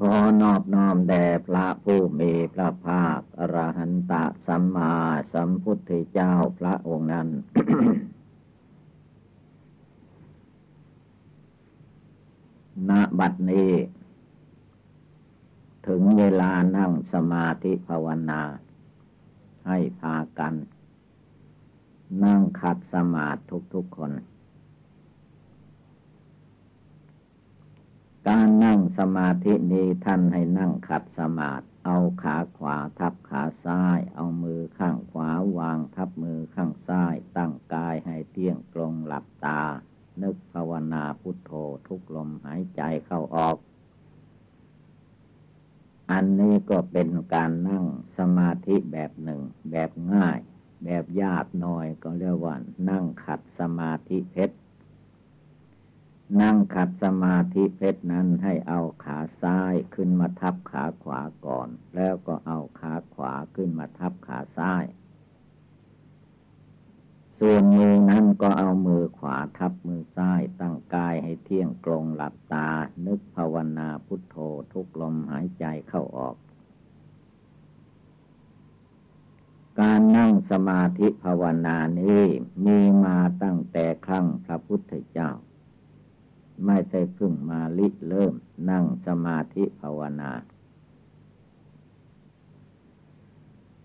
ขอนอบน้อมแด่พระผู้มีพระภาคอรหันตะสัมมาสัมพุทธเจ้าพระองค์นั้น ณ บัดนี้ ถึงเวลานั่งสมาธิภาวนา ให้พากัน นั่งขัดสมาธิทุกๆคน การนั่งสมาธินี้ท่านให้นั่งขัดสมาธิเอาขาขวาทับขาซ้าย เอามือข้างขวาวางทับมือข้างซ้าย ตั้งกายให้เที่ยงตรงหลับตา นึกภาวนาพุทโธทุกลมหายใจเข้าออก อันนี้ก็เป็นการนั่งสมาธิแบบหนึ่ง แบบง่าย แบบยากหน่อยก็เรียกว่านั่งขัดสมาธิเพชร ขัดสมาธิเพชรนั้นให้เอาขาซ้ายขึ้นมาทับขาขวาก่อน แล้วก็เอาขาขวาขึ้นมาทับขาซ้าย ส่วนมือนั้นก็เอามือขวาทับมือซ้ายตั้งกายให้เที่ยงตรงหลับตา นึกภาวนาพุทโธทุกลมหายใจเข้าออกการนั่งสมาธิภาวนานี้มีมาตั้งแต่ครั้งพระพุทธเจ้า ไม่ใช่พึ่งมาลิเริ่มนั่งสมาธิภาวนา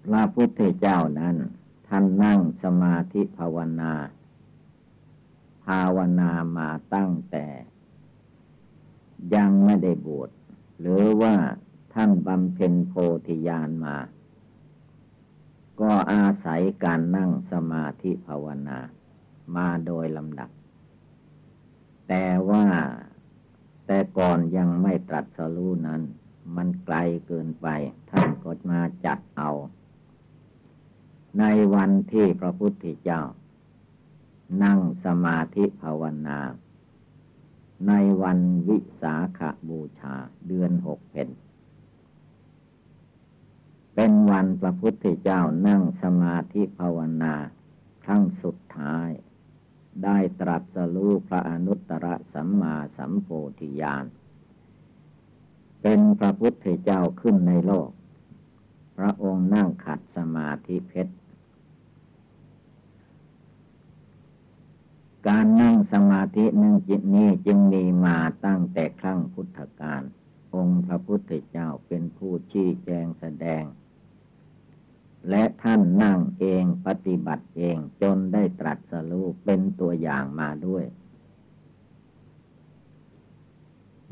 พระพุทธเจ้านั้น ท่านนั่งสมาธิภาวนา ภาวนามาตั้งแต่ ยังไม่ได้บวชหรือว่าท่านบำเพ็ญโพธิญาณมา ก็อาศัยการนั่งสมาธิภาวนา มาโดยลำดับ แต่ว่าแต่ก่อนยังไม่ตรัสรู้นั้น มันไกลเกินไป ท่านก็มาจัดเอา ในวันที่พระพุทธเจ้า นั่งสมาธิภาวนา ในวันวิสาขบูชาเดือนหกเป็นเป็นวันพระพุทธเจ้านั่งสมาธิภาวนาครั้งสุดท้าย ได้ตรัสรู้พระอนุตตรสัมมาสัมโพธิญาณ เป็นพระพุทธเจ้าขึ้นในโลก พระองค์นั่งขัดสมาธิเพชร การนั่งสมาธินึ่งจิตนี้จึงมีมาตั้งแต่ครั้งพุทธกาลองค์พระพุทธเจ้าเป็นผู้ชี้แจงแสดง และท่านนั่งเองปฏิบัติเองจนได้ตรัสรู้เป็นตัวอย่างมาด้วย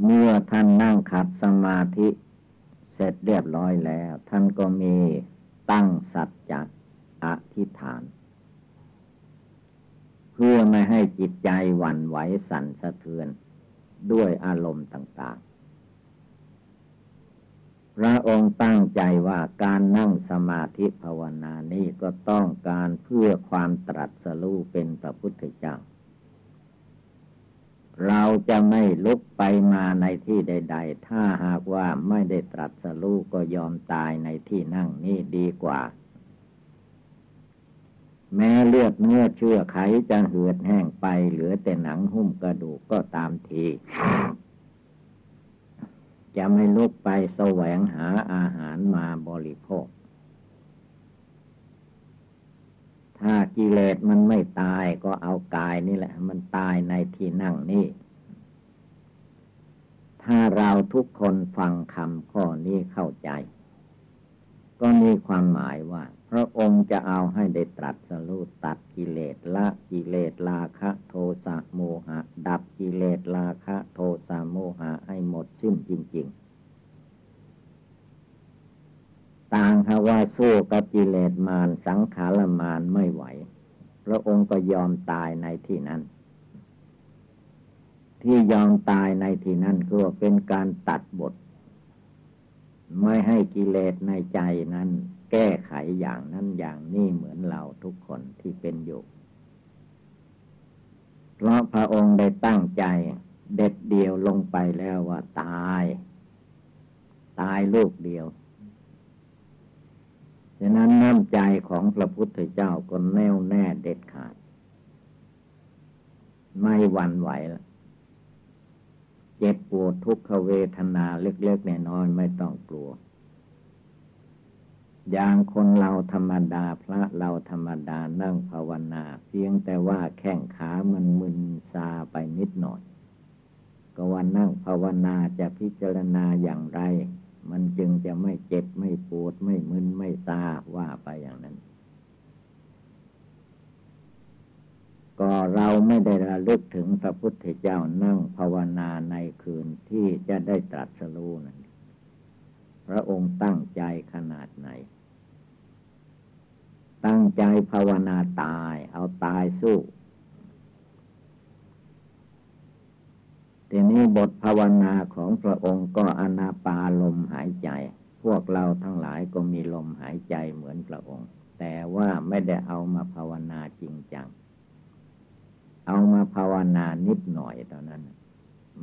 เมื่อท่านนั่งขัดสมาธิ เสร็จเรียบร้อยแล้ว ท่านก็มีตั้งสัจจะอธิษฐาน เพื่อไม่ให้จิตใจหวั่นไหวสั่นสะเทือนด้วยอารมณ์ต่าง ระองค์ตั้งใจว่าการนั่งสมาธิภาวนานี้ก็ต้องการเพื่อความตรัสรู้เป็นพระพุทธเจ้า เราจะไม่ลุกไปมาในที่ใด ๆ ถ้าหากว่าไม่ได้ตรัสรู้ก็ยอมตายในที่นั่งนี้ดีกว่า แม้เลือดเนื้อเชื่อไขจะเหือดแห้งไปเหลือแต่หนังหุ้มกระดูกก็ตามที จะไม่ลุกไปแสวงหาอาหารมาบริโภค ถ้ากิเลสมันไม่ตายก็เอากายนี่แหละ มันตายในที่นั่งนี่ ถ้าเราทุกคนฟังคำข้อนี้เข้าใจ ก็มีความหมายว่า พระองค์จะเอาให้ได้ตรัสรู้ตัดกิเลสละกิเลสราคะโทสะโมหะ ดับกิเลสราคะโทสะโมหะให้หมดสิ้นจริง ๆ ต่างฮะว่าสู้กับกิเลสมารสังขารมารไม่ไหว พระองค์ก็ยอมตายในที่นั้น ที่ยอมตายในที่นั้นก็เป็นการตัดบท ไม่ให้กิเลสในใจนั้น แก้ไขอย่างนั้นอย่างนี้เหมือนเราทุกคนที่เป็นอยู่เพราะพระองค์ได้ตั้งใจ เด็ดเดียวลงไปแล้วว่าตาย ตายลูกเดียวฉะนั้นน้ำใจของพระพุทธเจ้าก็แน่วแน่เด็ดขาด ไม่หวั่นไหวละเจ็บปวดทุกขเวทนาเล็กๆแน้อยๆไม่ต้องกลัว อย่างคนเราธรรมดาพระเราธรรมดานั่งภาวนา เพียงแต่ว่าแข้งขามันมึนซาไปนิดหน่อย ก็ว่านั่งภาวนาจะพิจารณาอย่างไร มันจึงจะไม่เจ็บไม่ปวดไม่มึนไม่ตาว่าไปอย่างนั้น ก็เราไม่ได้ระลึกถึงพระพุทธเจ้านั่งภาวนาในคืนที่จะได้ตรัสรู้นั้นพระองค์ตั้งใจขนาดไหน ตั้งใจภาวนาตาย เอาตายสู้ทีนี้บทภาวนาของพระองค์ก็อนาปาลมหายใจ พวกเราทั้งหลายก็มีลมหายใจเหมือนพระองค์ แต่ว่าไม่ได้เอามาภาวนาจริงจัง เอามาภาวนานิดหน่อยเท่านั้น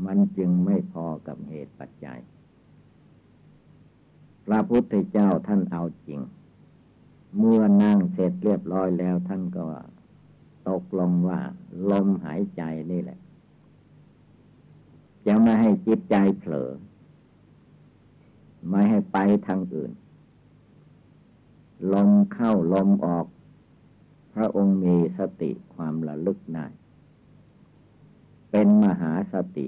มันจึงไม่พอกับเหตุปัจจัย พระพุทธเจ้าท่านเอาจริง เมื่อนั่งเสร็จเรียบร้อยแล้วท่านก็ตกลงว่า ลมหายใจนี่แหละ จะไม่ให้จิตใจเผลอ ไม่ให้ไปทางอื่น ลมเข้าลมออก พระองค์มีสติความระลึกได้เป็นมหาสติ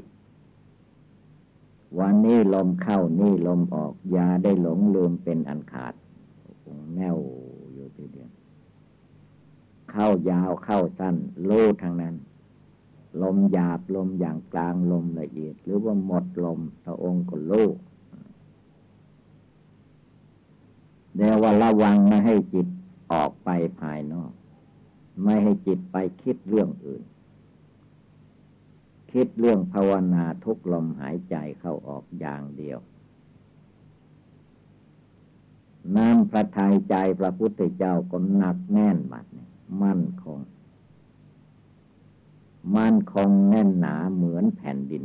วันนี้ลมเข้านี่ลมออก ยาได้หลงลืมเป็นอันขาดองแน่ว ทีเดียวเข้ายาวเข้าสั้นรู้ทางนั้น ลมหยาบลมอย่างกลางลมละเอียด หรือว่าหมดลมพระองค์ก็รู้เดี๋ยวว่าระวังไม่ให้จิตออกไปภายนอก ไม่ให้จิตไปคิดเรื่องอื่น คิดเรื่องภาวนาทุกลมหายใจเข้าออกอย่างเดียว น้ำพระทัยใจพระพุทธเจ้าก็หนักแน่นบัดนี้มั่นคง มั่นคงแน่นหนาเหมือนแผ่นดิน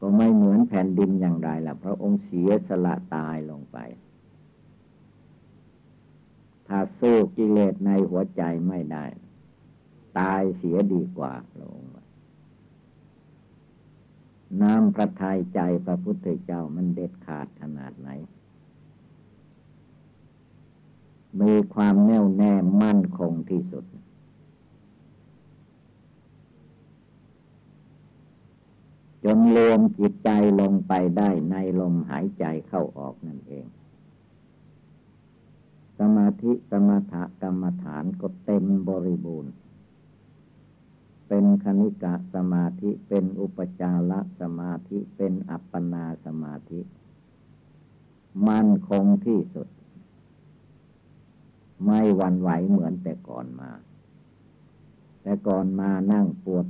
ก็ไม่เหมือนแผ่นดินอย่างไรล่ะ พระองค์เสียสละตายลงไป ถ้าสู้กิเลสในหัวใจไม่ได้ ตายเสียดีกว่าพระองค์ น้ำพระทัยใจพระพุทธเจ้ามันเด็ดขาดขนาดไหน มีความแน่วแน่มั่นคงที่สุด จนรวมจิตใจลงไปได้ในลมหายใจเข้าออกนั่นเอง สมาธิสมถกรรมฐานก็เต็มบริบูรณ์ เป็นคณิกะสมาธิเป็นอุปจารสมาธิเป็นอัปปนาสมาธิ มั่นคงที่สุด ไม่วันไหวเหมือนแต่ก่อนมา แต่ก่อนมานั่งปวด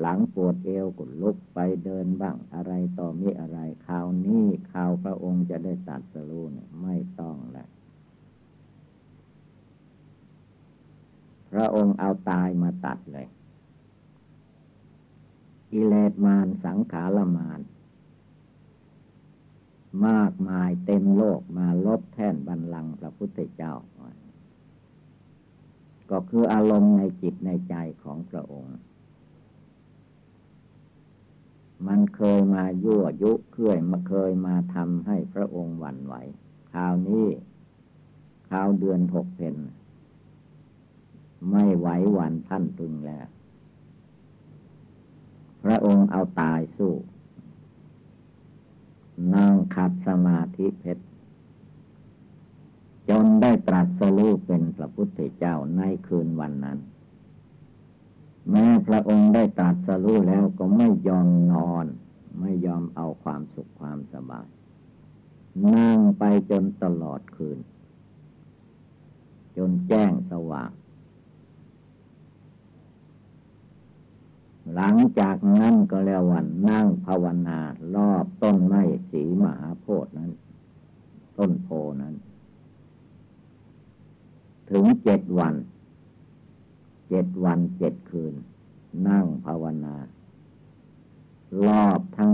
หลังปวดเอวก็ลุกไปเดินบ้างอะไรต่อมีอะไรคราวนี้ข่าวพระองค์จะได้ตัดสรู้เนี่ยไม่ต้องแล้วพระองค์เอาตายมาตัดเลย กิเลสมารสังขารมารมากมายเต็มโลกมาลบแท่นบันลังพระพุทธเจ้า ก็คืออารมณ์ในจิตในใจของพระองค์ มันเคยมายั่วยุเคยมาเคยมาทำให้พระองค์หวั่นไหวคราวนี้คราวเดือนหกเพนไม่ไหวหวั่นท่านตึงแล้ว พระองค์เอาตายสู้ นั่งขัดสมาธิเพชร จนได้ตรัสรู้เป็นพระพุทธเจ้าในคืนวันนั้น แม้พระองค์ได้ตรัสรู้แล้วก็ไม่ยอมนอน ไม่ยอมเอาความสุขความสบาย นั่งไปจนตลอดคืน จนแจ้งสว่าง หลังจากนั้นก็แล้ววันนั่งภาวนารอบต้นไม้สีมหาโพธิ์นั้น ต้นโพนั้น ถึงเจ็ดวัน เจ็ดวันเจ็ดคืน นั่งภาวนารอบทั้ง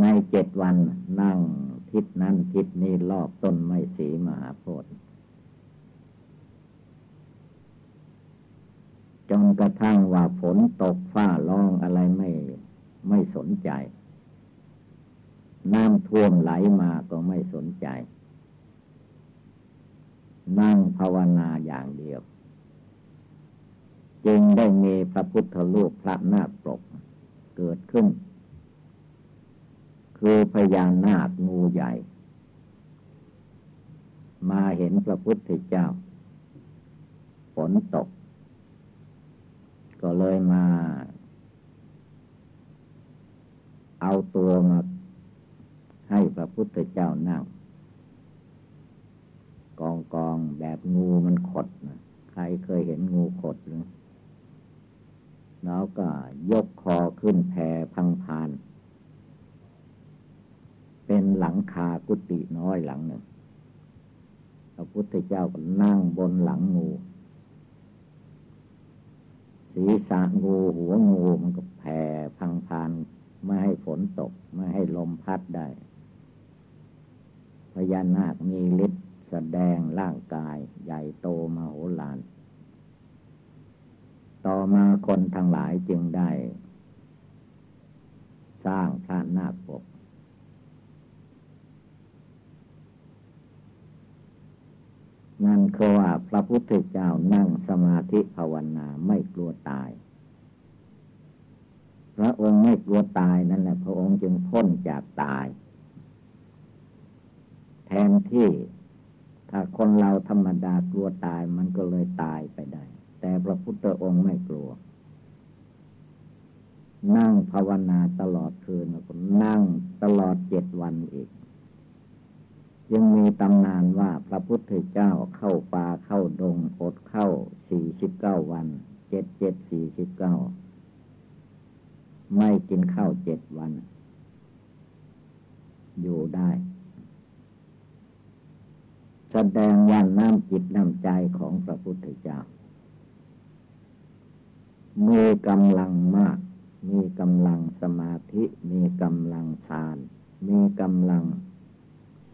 ในเจ็ดวันนั่งทิศนั้นทิศนี้รอบต้นไม้สีมหาโพธิ์ จนกระทั่งว่าฝนตกฟ้าร้องอะไรไม่ไม่สนใจ น้ำท่วมไหลมาก็ไม่สนใจ นั่งภาวนาอย่างเดียว จึงได้มีพระพุทธรูปพระนาคปกเกิดขึ้น คือพญานาคงูใหญ่ มาเห็นพระพุทธเจ้า ฝนตก ก็เลยมา เอาตัวมาให้พระพุทธเจ้านั่ง กองกองแบบงูมันขดนะใครเคยเห็นงูขดหรือแล้วก็ยกคอขึ้นแผ่พังพาน เป็นหลังคากุฏิน้อยหลังหนึ่งพระพุทธเจ้าก็นั่งบนหลังงู ศีรษะงูหัวงูมันก็แผ่พังพานไม่ให้ฝนตก ไม่ให้ลมพัดได้ พญานาคมีฤทธิ์แสดงร่างกาย ใหญ่โตมาโหฬารต่อมาคนทั้งหลายจึงได้ สร้างพระนาคปก นั่นคือว่าพระพุทธเจ้านั่งสมาธิภาวนาไม่กลัวตาย พระองค์ไม่กลัวตายนั่นแหละ พระองค์จึงพ้นจากตาย แทนที่ถ้าคนเราธรรมดากลัวตายมันก็เลยตายไปได้ แต่พระพุทธองค์ไม่กลัว นั่งภาวนาตลอดคืนแล้วก็นั่งตลอดเจ็ดวันอีก ยังมีตำนานว่าพระพุทธเจ้าเข้าป่าเข้าดงอดเข้าสี่สิบเก้าวัน เจ็ดเจ็ดสี่สิบเก้าไม่กินข้าวเจ็ดวัน อยู่ได้ แสดงว่าน้ำจิตน้ำใจของพระพุทธเจ้า มีกำลังมาก มีกำลังสมาธิ มีกำลังฌาน มีกำลัง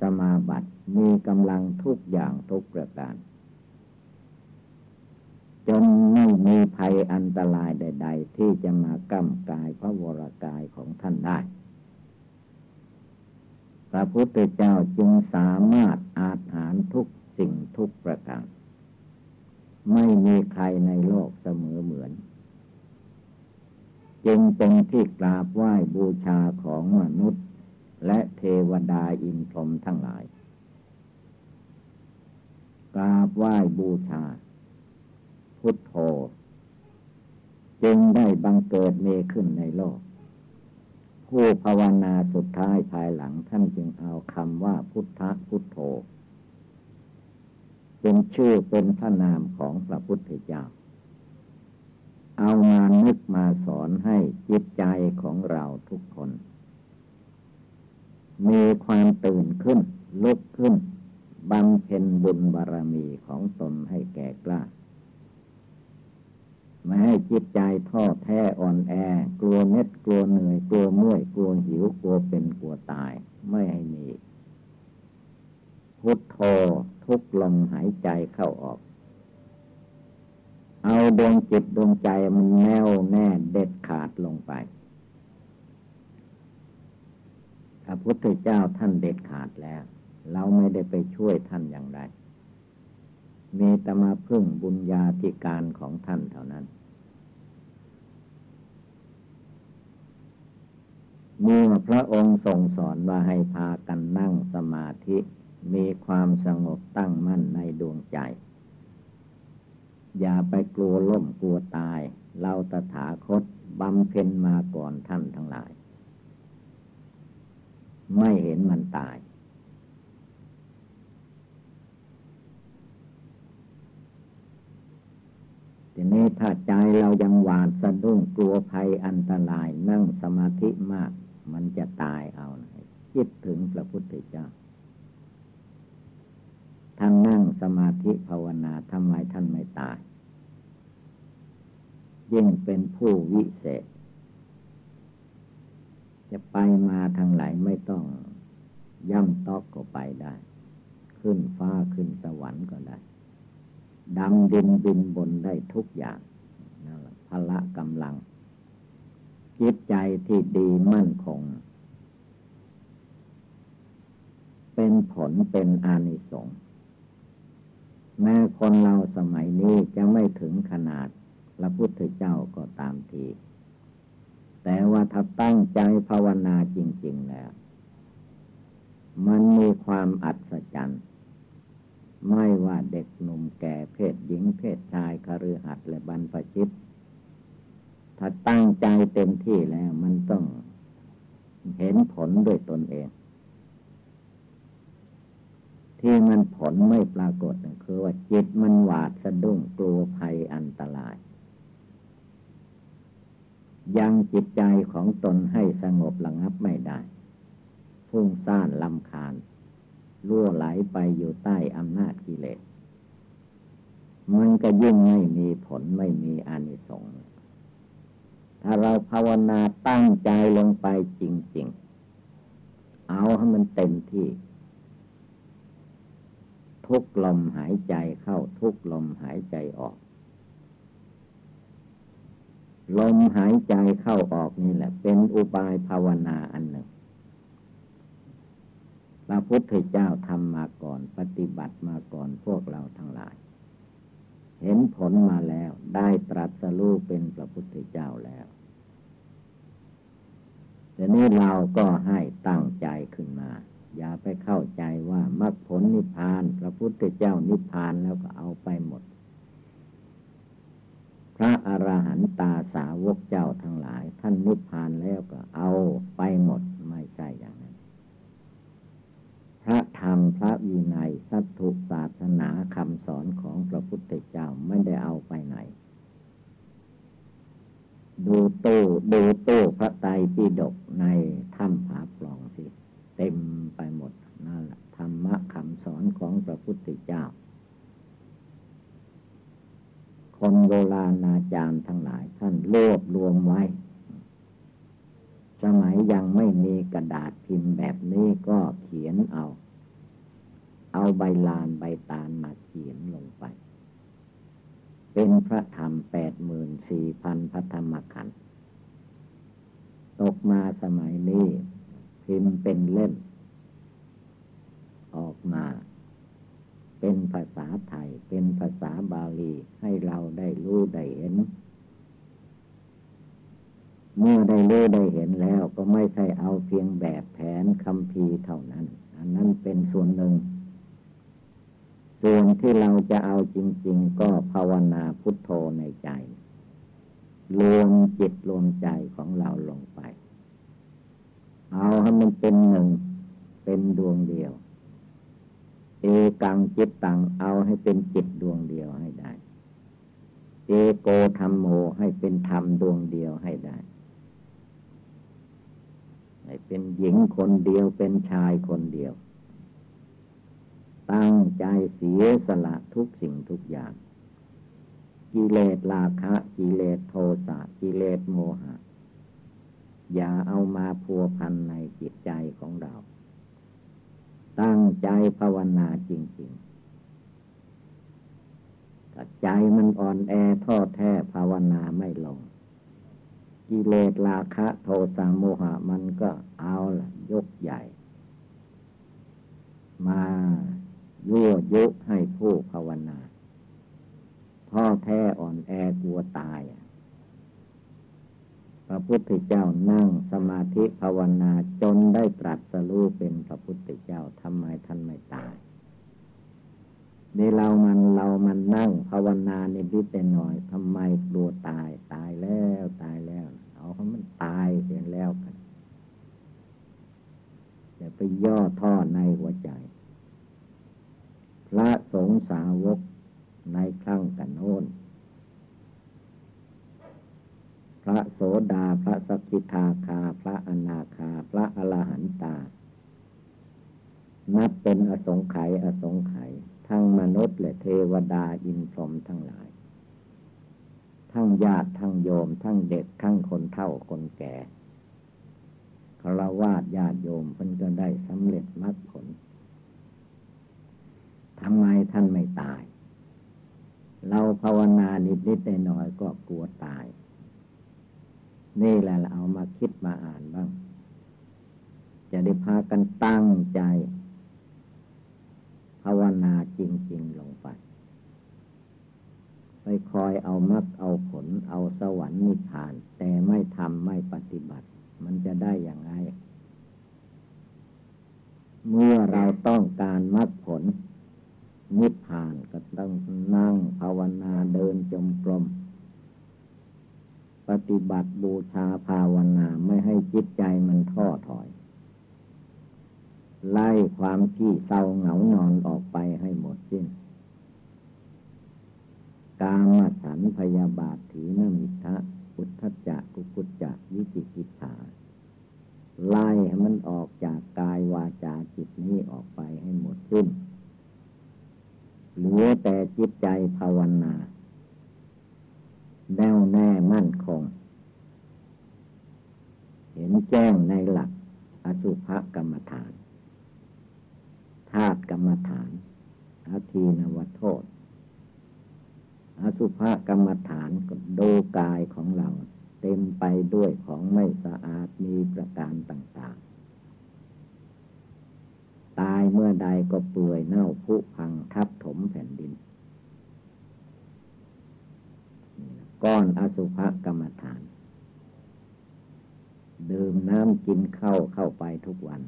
สมาบัติมีกำลังทุกอย่างทุกประการ จนไม่มีภัยอันตรายใด ๆ ที่จะมาก้ำกายพระวรากายของท่านได้ พระพุทธเจ้าจึงสามารถอาหารทุกสิ่งทุกประการ ไม่มีใครในโลกเสมอเหมือน จึงเป็นที่กราบไหว้บูชาของมนุษย์ วดาอินพรหมทั้งหลาย กราบไหว้บูชา พุทโธจึงได้บังเกิดเมขึ้นในโลก ผู้ภาวนาสุดท้ายภายหลังท่านจึงเอาคำว่าพุทธะพุทโธเป็นชื่อเป็นพระนามของพระพุทธเจ้า เอามานึกมาสอนให้จิตใจของเราทุกคน มีความตื่นขึ้น ลุกขึ้นบำเพ็ญบุญบารมีของตนให้แก่กล้าไม่ให้จิตใจท้อแท้อ่อนแอ กลัวเม็ดกลัวเหนื่อย กลัวมื่อย กลัวหิว กลัวเป็นกลัวตาย ไม่ให้มี พุทโธทุกลมหายใจเข้าออก เอาดวงจิตดวงใจมันแน่วแน่เด็ดขาดลงไป พระพุทธเจ้าท่านเด็ดขาดแล้ว เราไม่ได้ไปช่วยท่านอย่างไร เมตมาพึ่งบุญญาธิการของท่านเท่านั้น เมื่อพระองค์ทรงสอนว่าให้พากันนั่งสมาธิมีความสงบตั้งมั่นในดวงใจ อย่าไปกลัวล่มกลัวตาย เราตถาคตบำเพ็ญมาก่อนท่านทั้งหลาย ไม่เห็นมันตาย ทีนี้ถ้าใจเรายังหวาดสะดุ้งกลัวภัยอันตรายนั่งสมาธิมาก มันจะตายเอานคิดถึงพระพุทธเจ้าท่านนั่งสมาธิภาวนาทำไมท่านไม่ตาย ยิ่งเป็นผู้วิเศษ จะไปมาทางไหนไม่ต้องย่ำตอกก็ไปได้ ขึ้นฟ้าขึ้นสวรรค์ก็ได้ดำดินบินบนได้ทุกอย่างนั่นแหละพละกำลัง จิตใจที่ดีมั่นคง เป็นผลเป็นอานิสงส์แม้คนเราสมัยนี้จะไม่ถึงขนาด พระพุทธเจ้าก็ตามที แต่ว่าถ้าตั้งใจภาวนาจริง ๆ แล้ว มันมีความอัศจรรย์ ไม่ว่าเด็กหนุ่มแก่เพศหญิงเพศชายคฤหัสถ์และบรรพชิต ถ้าตั้งใจเต็มที่แล้วมันต้องเห็นผลด้วยตนเอง ที่มันผลไม่ปรากฏคือว่าจิตมันหวาดสะดุ้งกลัวภัยอันตราย ยังจิตใจของตนให้สงบระงับไม่ได้ฟุ้งซ่านลำคาญล่วไหลไปอยู่ใต้อำนาจกิเลส มันก็ยิ่งไม่มีผลไม่มีอานิสงส์ถ้าเราภาวนาตั้งใจลงไปจริง ๆ เอาให้มันเต็มที่ ทุกลมหายใจเข้าทุกลมหายใจออก ลมหายใจเข้าออกนี่แหละ เป็นอุบายภาวนาอันหนึ่งพระพุทธเจ้าทำมาก่อน ปฏิบัติมาก่อนพวกเราทั้งหลาย เห็นผลมาแล้วได้ตรัสรู้เป็นพระพุทธเจ้าแล้วแต่นี้เราก็ให้ตั้งใจขึ้นมา อย่าไปเข้าใจว่ามรรคผลนิพพาน พระพุทธเจ้านิพพานแล้วก็เอาไปหมด พระอรหันตาสาวกเจ้าทั้งหลาย ท่านนิพพานแล้วก็เอาไปหมดไม่ใช่อย่างนั้น พระธรรมพระวินัยสัตถุศาสนาคำสอนของพระพุทธเจ้าไม่ได้เอาไปไหน ดูโต้ดูโต้พระไตรปิฎกในถ้ำผาปล่องสิ เต็มไปหมดนั่นแหละธรรมะคำสอนของพระพุทธเจ้า คนโบราณอาจารย์ทั้งหลาย ท่านรวบรวมไว้ สมัยยังไม่มีกระดาษพิมพ์แบบนี้ก็เขียนเอา เอาใบลานใบตาลมาเขียนลงไป เป็นพระธรรมแปดหมื่นสี่พันพระธรรมขันธ์ตกมาสมัยนี้ พิมพ์เป็นเล่ม ออกมา เป็นภาษาไทย เป็นภาษาบาลีให้เราได้รู้ได้เห็น เมื่อได้รู้ได้เห็นแล้วก็ไม่ใช่เอาเพียงแบบแผนคำพีเท่านั้น อันนั้นเป็นส่วนหนึ่ง ส่วนที่เราจะเอาจริง ๆ ก็ภาวนาพุทโธในใจรวมจิตรวมใจของเราลงไป เอาให้มันเป็นหนึ่ง เป็นดวงเดียว เอกังจิตตังเอาให้เป็นจิตดวงเดียวให้ได้ เอโกธรรมโมให้เป็นธรรมดวงเดียวให้ได้ ให้เป็นหญิงคนเดียวเป็นชายคนเดียว ตั้งใจเสียสละทุกสิ่งทุกอย่าง กิเลสราคะกิเลสโทสะกิเลสโมหะ อย่าเอามาพัวพันในจิตใจของเรา ตั้งใจภาวนาจริงๆถ้าใจมันอ่อนแอท้อแท้ภาวนาไม่ลง กิเลสราคะโทสะโมหะมันก็เอาละยกใหญ่ มายั่วยุให้ผู้ภาวนาพ่อแท้อ่อนแอกลัวตายอะ พระพุทธเจ้านั่งสมาธิภาวนาจนได้ตรัสรู้เป็นพระพุทธเจ้าทำไมท่านไม่ตายนี่เรามันเรามันนั่งภาวนาในพิเศษหน่อยทำไมกลัวตายตายแล้วตายแล้ว เอาเขามันตายเสียแล้วกันอย่าไปย่อท่อในหัวใจ พระสงฆ์สาวกในครั้งกันโน้น พระโสดาพระสกิทาคา พระอนาคา พระอรหันตา นับเป็นอสงไขยอสงไขยทั้งมนุษย์และเทวดาอินพรหมทั้งหลาย ทั้งญาติทั้งโยม ทั้งเด็กทั้งคนเฒ่าคนแก่คารวาสญาติโยมเพิ่นก็ได้สำเร็จมรรคผลทำไมท่านไม่ตาย เราภาวนานิดนิดหน่อยก็กลัวตาย นี่แหละเราเอามาคิดมาอ่านบ้าง จะได้พากันตั้งใจ ภาวนาจริง ๆ ลงไปไปคอยเอามรรคเอาผล เอาสวรรค์นิพพาน แต่ไม่ทำไม่ปฏิบัติ มันจะได้อย่างไร เมื่อเราต้องการมรรคผล นิพพานก็ต้องนั่งภาวนาเดินจมกรม ปฏิบัติบูชาภาวนาไม่ให้จิตใจมันท้อถอย ไล่ความขี้เศร้าเหงานอนออกไปให้หมดสิ้น กามฉันพยาบาทถีนมิ ด้วยของไม่สะอาดมีประการต่างๆ ตายเมื่อใดก็เปื่อยเน่าผุพังทับถมแผ่นดิน ก้อนอสุภกรรมฐานดื่มน้ำกินเข้าเข้าไปทุกวัน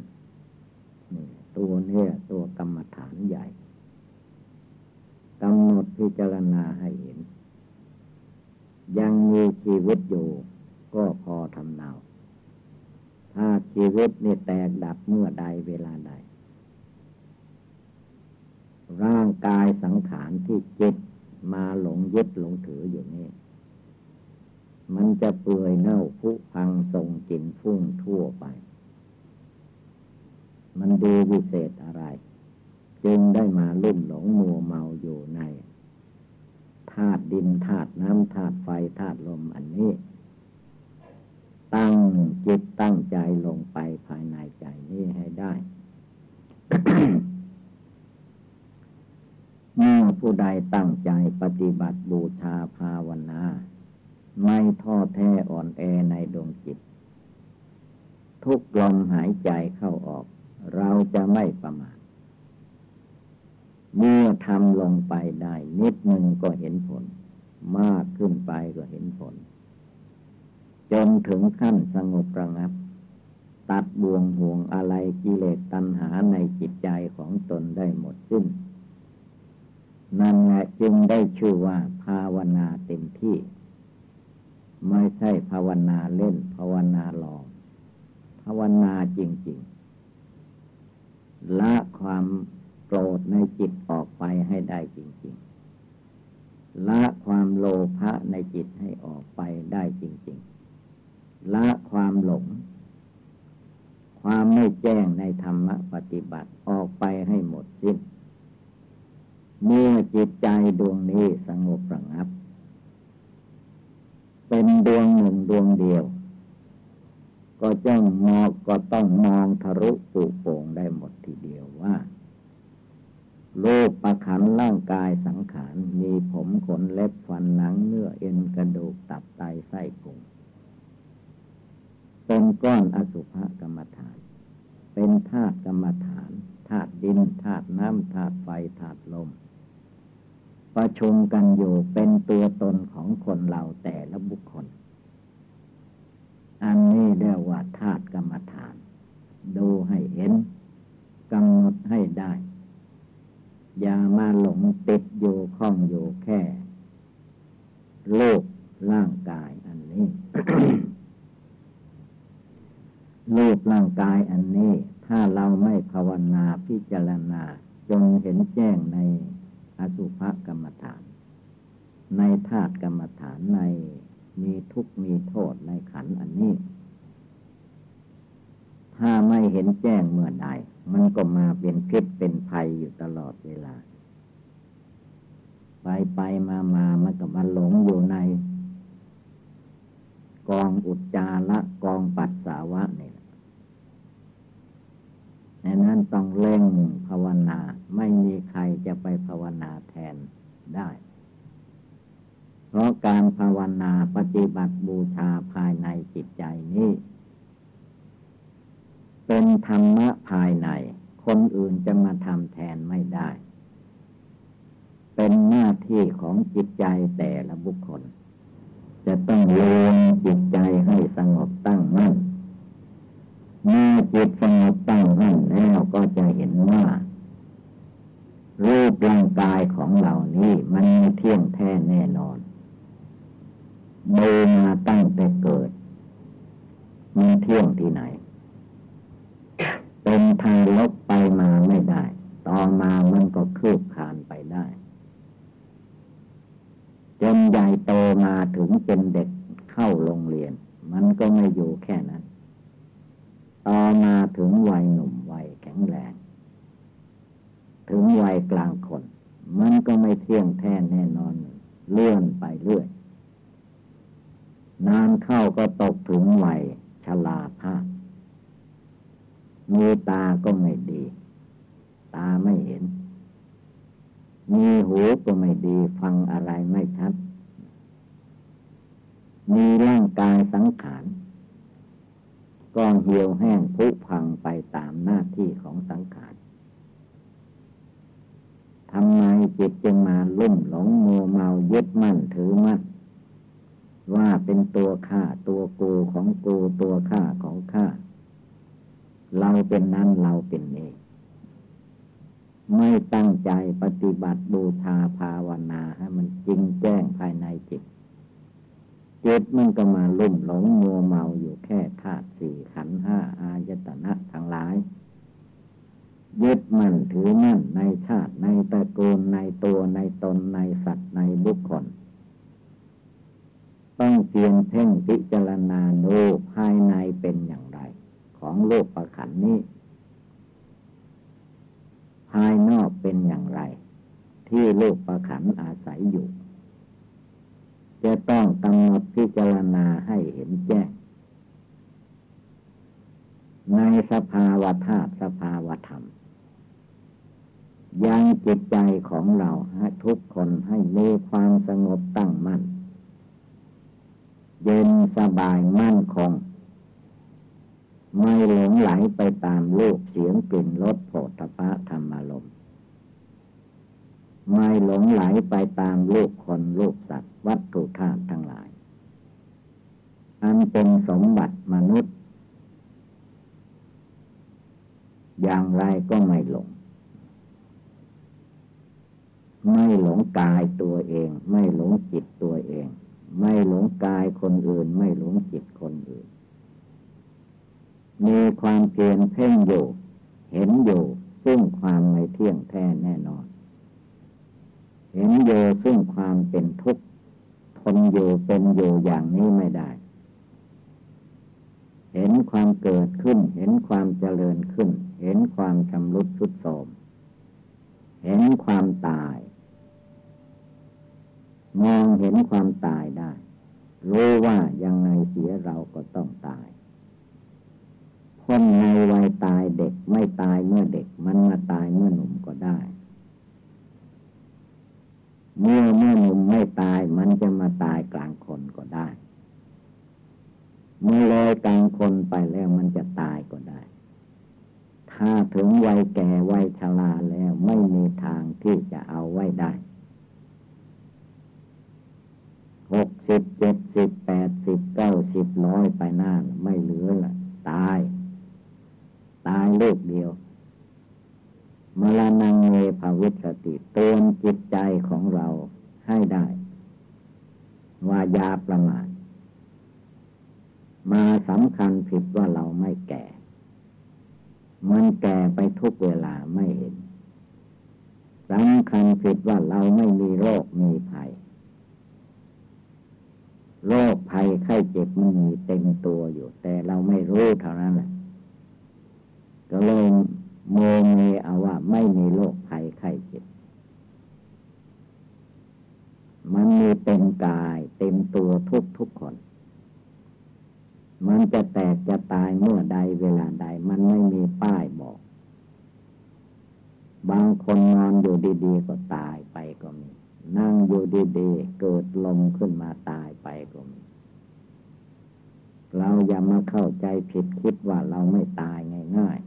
นี่ตัวเนี่ยตัวกรรมฐานใหญ่กำหนดพิจารณาให้เห็น ยังมีชีวิตอยู่ ก็พอทำเนาถ้าชีวิตนี่แตกดับเมื่อใดเวลาใด ร่างกายสังขารที่จิตมาหลงยึดหลงถืออยู่นี่มันจะเปื่อยเน่าผุพังส่งกลิ่นฟุ้งทั่วไป มันดีวิเศษอะไร จึงได้มาลุ่มหลงมัวเมาอยู่ในธาตุดินธาตุน้ำธาตุไฟธาตุลมอันนี้ ตั้งจิตตั้งใจลงไปภายในใจนี้ให้ได้เมื่อผู้ใดตั้งใจปฏิบัติบูชาภาวนา ไม่ท้อแท้อ่อนแอในดวงจิต ทุกลมหายใจเข้าออก เราจะไม่ประมาทเมื่อทำลงไปได้นิดหนึ่งก็เห็นผล มากขึ้นไปก็เห็นผล จนถึงขั้นสงบระงับ ตัดบ่วงห่วงอะไรกิเลสตัณหาในจิตใจของตนได้หมดสิ้น นั่นแหละจึงได้ชื่อว่าภาวนาเต็มที่ ไม่ใช่ภาวนาเล่นภาวนาหลอกภาวนาจริง ๆ ละความโกรธในจิตออกไปให้ได้จริง ๆ ละความโลภะในจิตให้ออกไปได้จริง ๆ ละความหลง ความไม่แจ้งในธรรมปฏิบัติออกไปให้หมดสิ้น เมื่อจิตใจดวงนี้สงบระงับ เป็นดวงหนึ่งดวงเดียว ก็จ้องมองก็ต้องมองทะลุปุโป่งได้หมดทีเดียวว่าโลกประขันร่างกายสังขาร มีผมขนเล็บฟันหนังเนื้อเอ็นกระดูกตับไตไส้พุง เป็นก้อนอสุภกรรมฐาน เป็นธาตุกรรมฐานธาตุดินธาตุน้ำธาตุไฟธาตุลม ประชุมกันอยู่เป็นตัวตนของคนเราแต่ละบุคคล อันนี้เรียกว่าธาตุกรรมฐาน ดูให้เห็นกำหนดให้ได้ อย่ามาหลงติดอยู่ข้องอยู่แค่ โลกร่างกายอันนี้ โลกร่างกายอันนี้ ถ้าเราไม่ภาวนาพิจารณา จนเห็นแจ้งในอสุภกรรมฐาน ในธาตุกรรมฐานในมีทุกมีโทษในขันอันนี้ ถ้าไม่เห็นแจ้งเมื่อใดมันก็มาเป็นพิษเป็นภัยอยู่ตลอดเวลา ไปไปมามามันก็มาหลงอยู่ใน กองอุจจาระกองปัสสาวะนี่ งนั้นต้องเล่งภาวนา ไม่มีใครจะไปภาวนาแทนได้ เพราะการภาวนาปฏิบัติบูชาภายในจิตใจนี้ เป็นธรรมะภายใน คนอื่นจะมาทำแทนไม่ได้ เป็นหน้าที่ของจิตใจแต่ละบุคคล จะต้องรวมจิตใจให้สงบตั้งมั่น เมื่อจิตสงบตั้งมั่นแล้วก็จะเห็นว่า รูปร่างกายของเรานี้มันเที่ยงแท้แน่นอนดูมาตั้งแต่เกิด มันเที่ยงที่ไหน เป็นทางลบไปมาไม่ได้ ต่อมามันก็คืบคานไปได้จนใหญ่โตมาถึงเป็นเด็กเข้าโรงเรียน มันก็ไม่อยู่แค่นั้น ต่อมาถึงวัยหนุ่มวัยแข็งแรง ถึงวัยกลางคน มันก็ไม่เที่ยงแท้แน่นอน เลื่อนไปเรื่อย นานเข้าก็ตกถึงวัยชราภาพมีตาก็ไม่ดี ตาไม่เห็น มีหูก็ไม่ดี ฟังอะไรไม่ชัด มีร่างกายสังขาร ก็เหี่ยวแห้งผุพังไปตามหน้าที่ของสังขารทำไมจิตจึงมาลุ่มหลงมัวเมายึดมั่นถือมั่นว่าเป็นตัวข้าตัวกูของกูตัวข้าของข้าเราเป็นนั้นเราเป็นนี้ไม่ตั้งใจปฏิบัติบูชาภาวนาให้มันจริงแจ้งภายในจิต จิตมันก็มาลุ่มหลงมัวเมาอยู่แค่ธาตุสี่ขันห้าอายตนะทั้งหลายยึดมั่นถือมั่นในชาติในตระกูลในตัวในตนในสัตว์ในบุคคล ต้องเพียนเพ่งพิจารณาดูภายในเป็นอย่างไร ของโลกประขันนี้ ภายนอกเป็นอย่างไร ที่โลกประขันอาศัยอยู่ จะต้องกำหนดพิจารณาให้เห็นแจ้ง ในสภาวะธาตุสภาวะธรรม ยังจิตใจของเราให้ทุกคนให้มีความสงบตั้งมั่น เย็นสบายมั่นคง ไม่หลงไหลไปตามรูปเสียงกลิ่นรสโผฏฐะธรรมารมณ์ ไม่หลงไหลไปตามโลกคนโลกสัตว์ วัตถุธาตุทั้งหลาย อันเป็นสมบัติมนุษย์ อย่างไรก็ไม่หลง ไม่หลงกายตัวเอง ไม่หลงจิตตัวเอง ไม่หลงกายคนอื่น ไม่หลงจิตคนอื่น มีความเพียรเพ่งอยู่ เห็นอยู่ซึ่งความไม่เที่ยงแท้แน่นอน เห็นโยซึ่งความเป็นทุกข์ทนอยู่เป็นอยู่อย่างนี้ไม่ได้ เห็นความเกิดขึ้น เห็นความเจริญขึ้น เห็นความชำรุดทุดโทรมเห็นความตาย มองเห็นความตายได้ รู้ว่ายังไงเสียเราก็ต้องตายคนในวัยตายเด็กไม่ตายเมื่อเด็กมันมาตายเมื่อหนุ่มก็ได้ เมื่อเมื่อหนุ่มไม่ตายมันจะมาตายกลางคนก็ได้ เมื่อเลยกลางคนไปแล้วมันจะตายก็ได้ ถ้าถึงวัยแก่วัยชราแล้วไม่มีทางที่จะเอาไว้ได้หกสิบเจ็ดสิบแปดสิบเก้าสิบร้อยไปหน้าไม่เหลือละตาย ตายลูกเดียวมรณงเมภาวิส ติเตือนจิตใจของเราให้ได้ ว่ายาประมาทมาสำคัญผิดว่าเราไม่แก่ มันแก่ไปทุกเวลาไม่เห็นสำคัญผิดว่าเราไม่มีโรคมีภัย โรคภัยไข้เจ็บมันมีเต็มตัวอยู่ แต่เราไม่รู้เท่านั้นแหละก็เลย โมเมเอาว่าไม่มีโรคภัยไข้เจ็บ มันมีเต็มกายเต็มตัวทุกทุกคน มันจะแตกจะตายเมื่อใดเวลาใด มันไม่มีป้ายบอก บางคนนอนอยู่ดีๆก็ตายไปก็มี นั่งอยู่ดีๆเกิดลมขึ้นมาตายไปก็มี เราอย่ามาเข้าใจผิดคิดว่าเราไม่ตายง่าย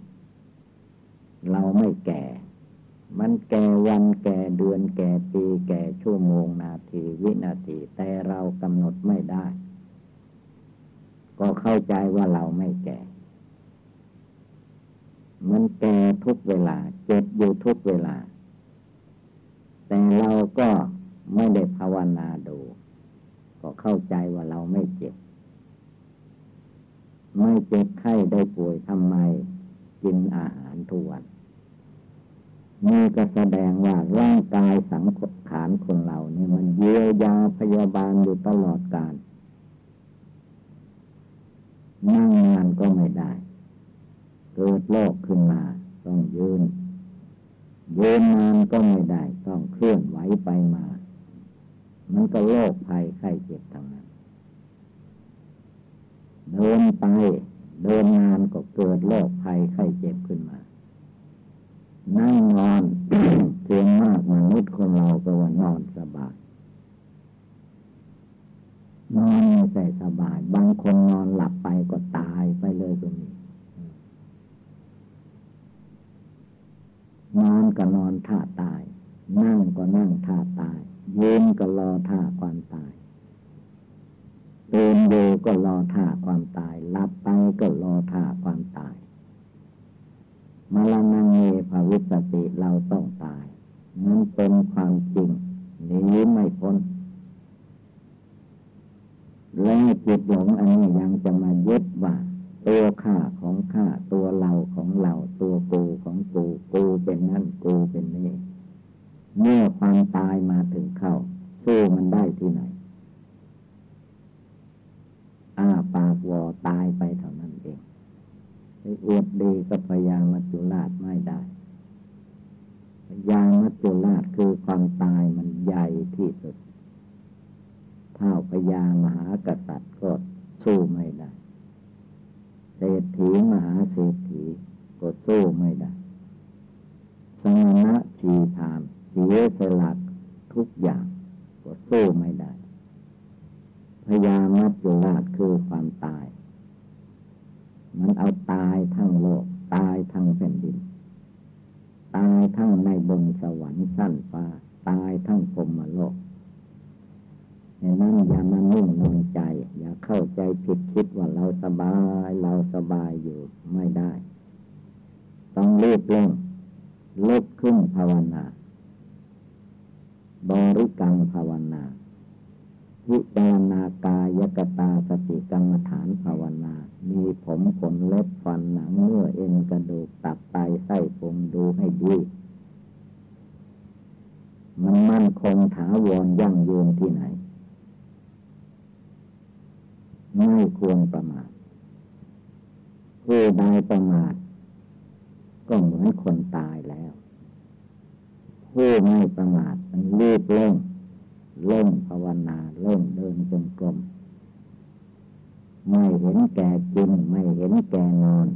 เราไม่แก่ มันแก่วันแก่เดือนแก่ปี แก่ชั่วโมงนาทีวินาที แต่เรากำหนดไม่ได้ ก็เข้าใจว่าเราไม่แก่ มันแก่ทุกเวลา เจ็บอยู่ทุกเวลา แต่เราก็ไม่ได้ภาวนาดู ก็เข้าใจว่าเราไม่เจ็บ ไม่เจ็บไข้ได้ป่วยทำไมกินอาหารทุกวัน นี่ก็แสดงว่าร่างกายสังขารคนเรานี่มันเยียวยาพยาบาลอยู่ตลอดกาลนั่งงานก็ไม่ได้ เกิดโรคขึ้นมา ต้องยืนยืนนานก็ไม่ได้ ต้องเคลื่อนไหวไปมา มันก็โรคภัยไข้เจ็บทางนั้นเดินไปเดินงานก็เกิดโรคภัยไข้เจ็บขึ้นมา นั่งนอนเสียงมากมนุษย์คนเราก็ว่านอนสบาย นอนไม่ใส่สบาย บางคนนอนหลับไปก็ต ไม่ได้พยามัจจุราชคือความตายมันใหญ่ที่สุด เท่าพยามหากษัตริย์ก็สู้ไม่ได้เศรษฐีมหาเศรษฐีก็สู้ไม่ได้สมณะชีพามเสียสลักทุกอย่างก็สู้ไม่ได้พยามัจจุราชคือความตาย มันเอาตายทั้งโลก ตายทั้งแผ่นดิน ทั้งในบนสวรรค์สั้นฟ้า ตายทั้งพรมโลกดังนั้นอย่ามานุ่งนอนใจ อย่าเข้าใจผิดคิดว่าเราสบายเราสบายอยู่ไม่ได้ ต้องรีบเร่งลุกขึ้นภาวนา บริกรรมภาวนาพิจารณากายกตาสติกรรมฐานภาวนา มีผมขนเล็บฟันหนังเนื้อเอ็นกระดูกตับไตไส้พุงดูให้ดี มันมั่นคงถาวรยั่งยืนที่ไหน ไม่ควรประมาทผู้ใดประมาท ก็เหมือนคนตายแล้วผู้ไม่ประมาทมันรีบเร่งเล่งภาวนาเล่งเดินจงกรมไม่เห็นแก่กิน ไม่เห็นแก่นอน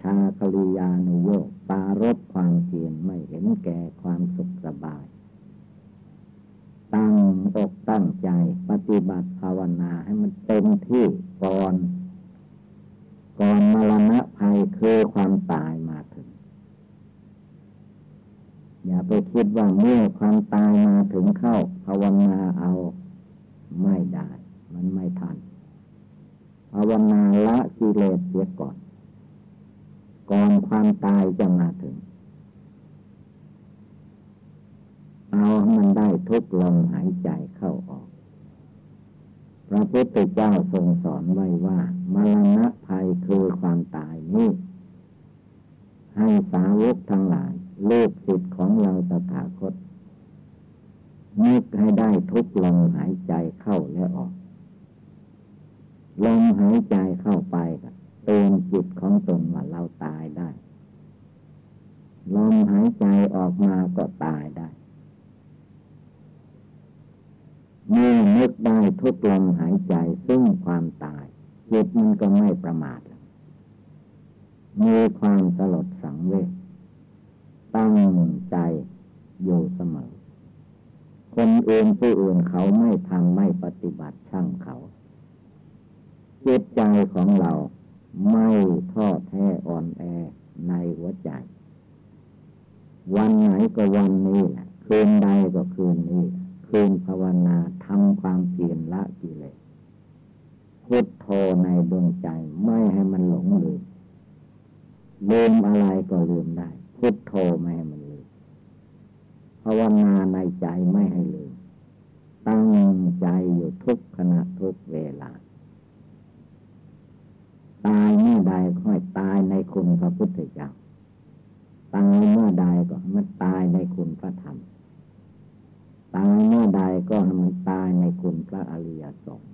ชาคลิยานุโยกปารบความเพียรไม่เห็นแก่ความสุขสบาย ตั้งอกตั้งใจ ปฏิบัติภาวนาให้มันเต็มที่ก่อนก่อนมรณะภัยคือความตายมาถึง อย่าไปคิดว่าเมื่อความตายมาถึงเข้าภาวนาเอาไม่ได้ มันไม่ทันภาวนาละกิเลสเสีย พระพุทธเจ้าทรงสอนไว้ว่า มรณะภัยคือความตายนี้ให้สาวกทั้งหลายลูกศิษย์ของเราตถาคตนึกให้ได้ทุกลมหายใจเข้าและออก ลมหายใจเข้าไปก็เตือนจิตของตนว่าเราตายได้ ลมหายใจออกมาก็ตายได้ เมื่อนึกได้ทุกลมหายใจซึ่งความตายจิตมันก็ไม่ประมาทมีความสลดสังเวชตั้งใจอยู่เสมอ คนอื่นผู้อื่นเขาไม่ทำไม่ปฏิบัติช่างเขาจิตใจของเราไม่ท้อแท้อ่อนแอในหัวใจ วันไหนก็วันนี้แหละคืนใดก็คืนนี้ คืนภาวนาทำความเพียรละกิเลสพุทโธในดวงใจไม่ให้มันหลงลืมลืมอะไรก็ลืมได้พุทโธไม่ให้มันลืมภาวนาในใจไม่ให้ลืม ตั้งใจอยู่ทุกขณะทุกเวลา ตายเมื่อใดค่อยตายในคุณพระพุทธเจ้าตายเมื่อใดก็มันตายในคุณพระธรรม ตายเมื่อใดก็มันตายในคุณพระอริยสงฆ์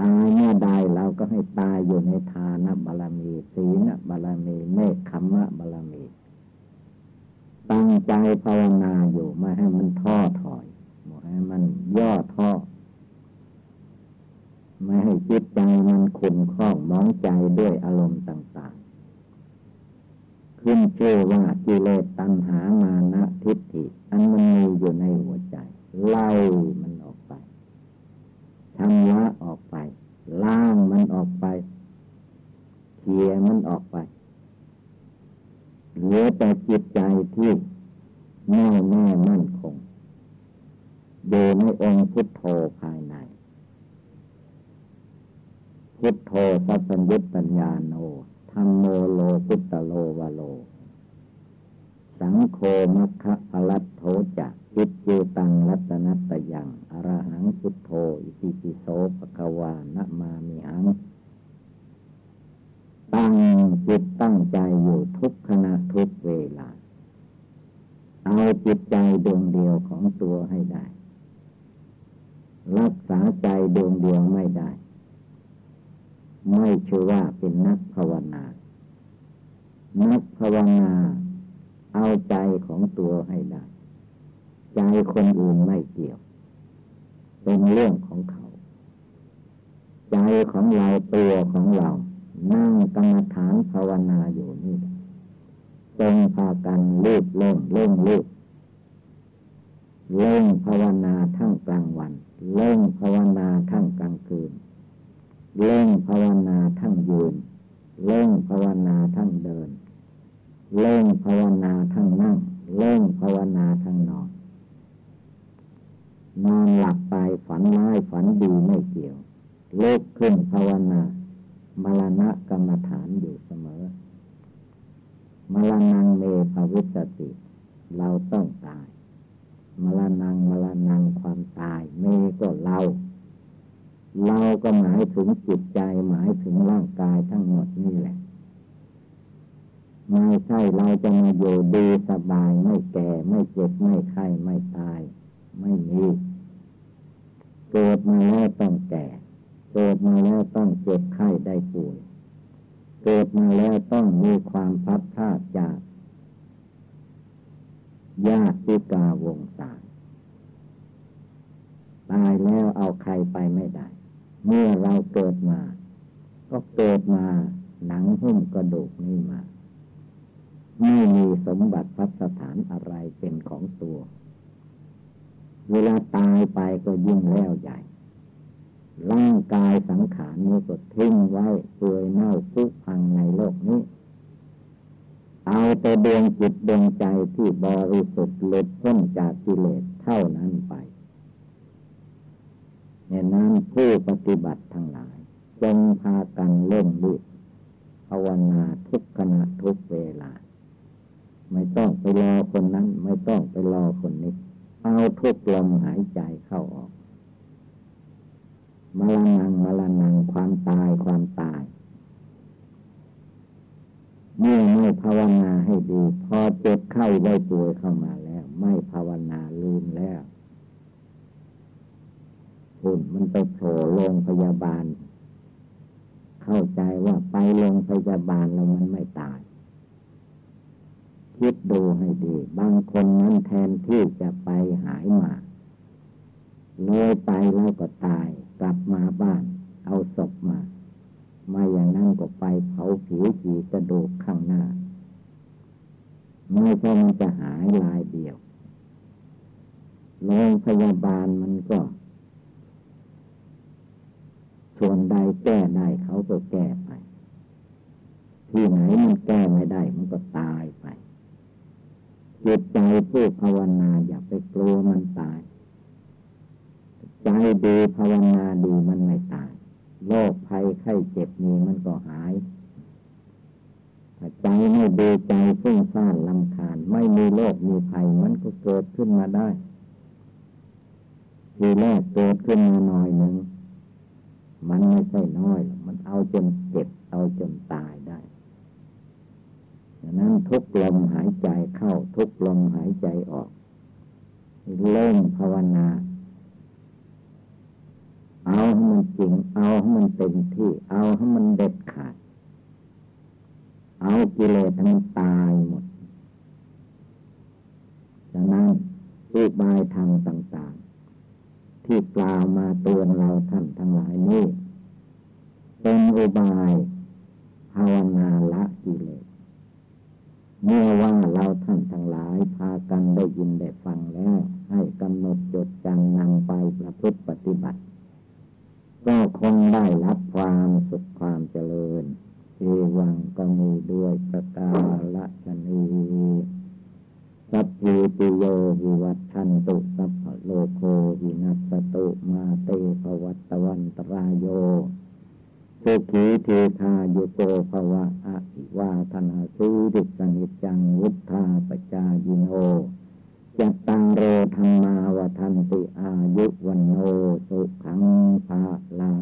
ตายเมื่อใดเราก็ให้ตายอยู่ในทานบารมีศีลบารมีเมฆขมะบารมี ตั้งใจภาวนาอยู่ไม่ให้มันท้อถอยไม่ให้มันย่อท้อไม่ให้จิตใจมันขุ่นข้องมองใจด้วยอารมณ์ต่าง ขึ้นชื่อว่ากิเลสตัณหามานะทิฏฐิอันมันมีอยู่ในหัวใจไล่มันออกไปชำระออกไปล้างมันออกไปเคลียมันออกไปเหลือแต่จิตใจที่แน่แน่มั่นคงโดยในองค์พุทโธภายใน พุทโธสัพยุตปัญญาโน ธรรมโมโลพุตโลวโล สังโฆมัคคะอรัตโธจักจิตเจตังรัตนัตยังอรหังพุทโธอิติปิโสภควานะมามิหัง ตั้งจิตตั้งใจอยู่ทุกขณะทุกเวลา เอาจิตใจดวงเดียวของตัวให้ได้ รักษาใจดวงเดียวไม่ได้ ไม่ชื่อว่าเป็นนักภาวนา นักภาวนาเอาใจของตัวให้ได้ ใจคนอื่นไม่เกี่ยว เป็นเรื่องของเขา ใจของเราตัวของเรา นั่งกรรมฐานภาวนาอยู่นี่จงพากันลูบเล่งเล่งลูบเล่งภาวนาทั้งกลางวัน เล่งภาวนาทั้งกลางคืน เล่งภาวนาทั้งยืนเล่งภาวนาทั้งเดินเล่งภาวนาทั้งนั่งเล่งภาวนาทั้งนอนนอนหลับไปฝันร้ายฝันดีไม่เกี่ยวเลิกขึ้นภาวนามรณะกรรมฐานอยู่เสมอมรณงเมภวิสติ เราต้องตาย ก็หมายถึงจิตใจหมายถึงร่างกายทั้งหมดนี่แหละ ไม่ใช่เราจะมาอยู่ดีสบายไม่แก่ไม่เจ็บไม่ไข้ไม่ตาย ไม่มีเกิดมาแล้วต้องแก่ เกิดมาแล้วต้องเจ็บไข้ได้ป่วยเกิดมาแล้วต้องมีความพัดพลาดจากญาติกาวงศาตายแล้วเอาใครไปไม่ได้ เมื่อเราเกิดมา ก็เกิดมาหนังหุ้มกระดูกนี่มา ไม่มีสมบัติพัสถานอะไรเป็นของตัว เวลาตายไปก็ยิ่งแล้วใหญ่ร่างกายสังขารนี้ก็ทิ้งไว้เปื่อยเน่าพุพังในโลกนี้ เอาแต่ดวงจิตดวงใจที่บริสุทธิ์หลุดพ้นจากกิเลสเท่านั้นไป ในนั้นผู้ปฏิบัติทั้งหลาย จงพากันเล่นรีบภาวนาทุกขณะทุกเวลา ไม่ต้องไปรอคนนั้น ไม่ต้องไปรอคนนี้ เอาทุกลมหายใจเข้าออกมรณงมรณงความตายความตาย เมื่อไม่ภาวนาให้ดี พอเจ็บไข้ได้ป่วยเข้ามาแล้ว ไม่ภาวนาลืมแล้ว คุณมันไปโผล่โรงพยาบาล เข้าใจว่าไปโรงพยาบาลแล้วมันไม่ตาย คิดดูให้ดี บางคนนั้นแทนที่จะไปหายมาเลยไปแล้วก็ตาย กลับมาบ้าน เอาศพมาไม่อย่างนั้นก็ไปเผาผิวผีกระดูกข้างหน้า ไม่ใช่มันจะหายลายเดียวโรงพยาบาลมันก็ ส่วนใดแก้ได้เขาก็แก้ไป ที่ไหนมันแก้ไม่ได้ มันก็ตายไปจิตใจผู้ภาวนาอย่าไปกลัวมันตาย ใจดีภาวนาดีมันไม่ตายโรคภัยไข้เจ็บมีมันก็หายใจไม่ดีใจฟุ้งซ่านลำคาญ ไม่มีโรคมีภัยมันก็เกิดขึ้นมาได้ ทีแรกเกิดขึ้นมาหน่อยหนึ่ง ไม่ใช่น้อย มันเอาจนเจ็บ เอาจนตายได้ดังนั้นทุกลมหายใจเข้าทุกลมหายใจออกเล่งภาวนา เอาให้มันจริง เอาให้มันเต็มที่ เอาให้มันเด็ดขาด เอากิเลสทั้งตายหมดดังนั้นอุบายทางต่าง ๆ ที่กล่าวมาเตือนเราท่านทั้งหลายนี้ เป็นอุบายภาวนาละกิเลสเมื่อว่าเราท่านทั้งหลายพากันได้ยินได้ฟังแล้ว ให้กำหนดจดจำนำไปประพฤติปฏิบัติ ก็คงได้รับความสุขความเจริญเอวังก็มีด้วยประกาละชนีสัพพิติโยวิวัตชันตุสัพพโลโควินัสตุมาเตภวัตวันตรายโย สุขีเทธาโยโกภวะอะวาธนาสุดิสนิจังวุธาปจายิโนจะตังรโรธรรมาวทันติอายุวันโนสุขังภาลัง